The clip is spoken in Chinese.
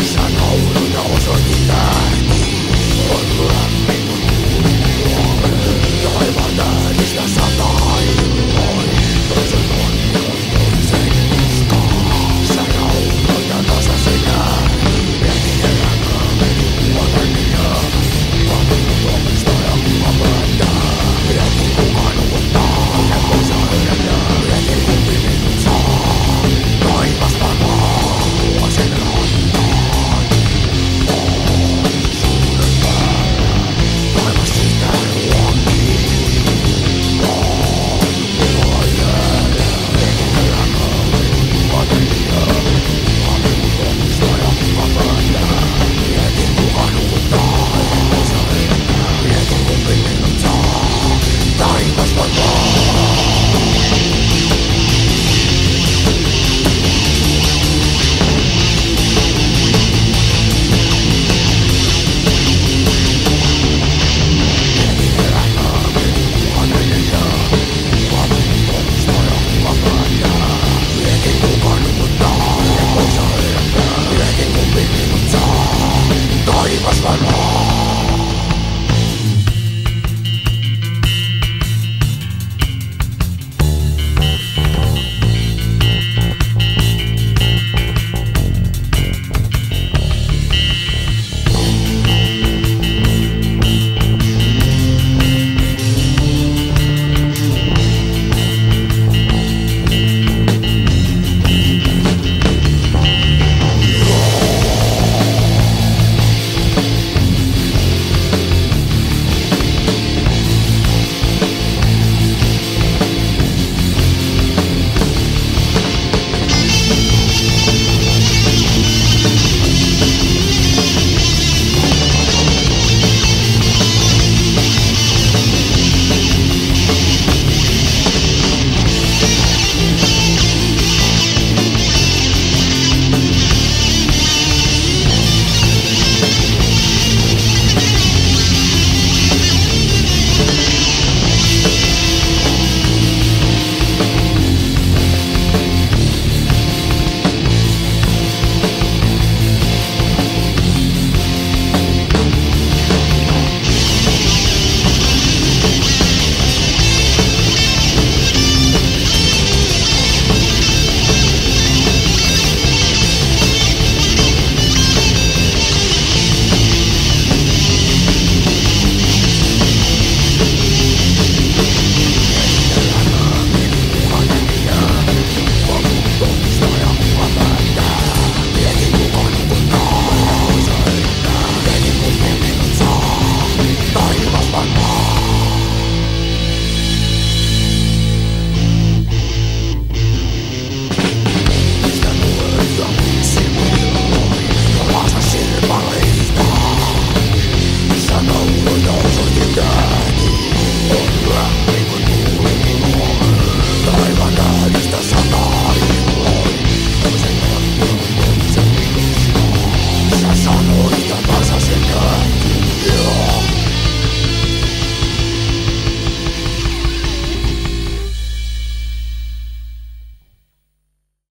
Ya no puedo no soñar. Por tu amor.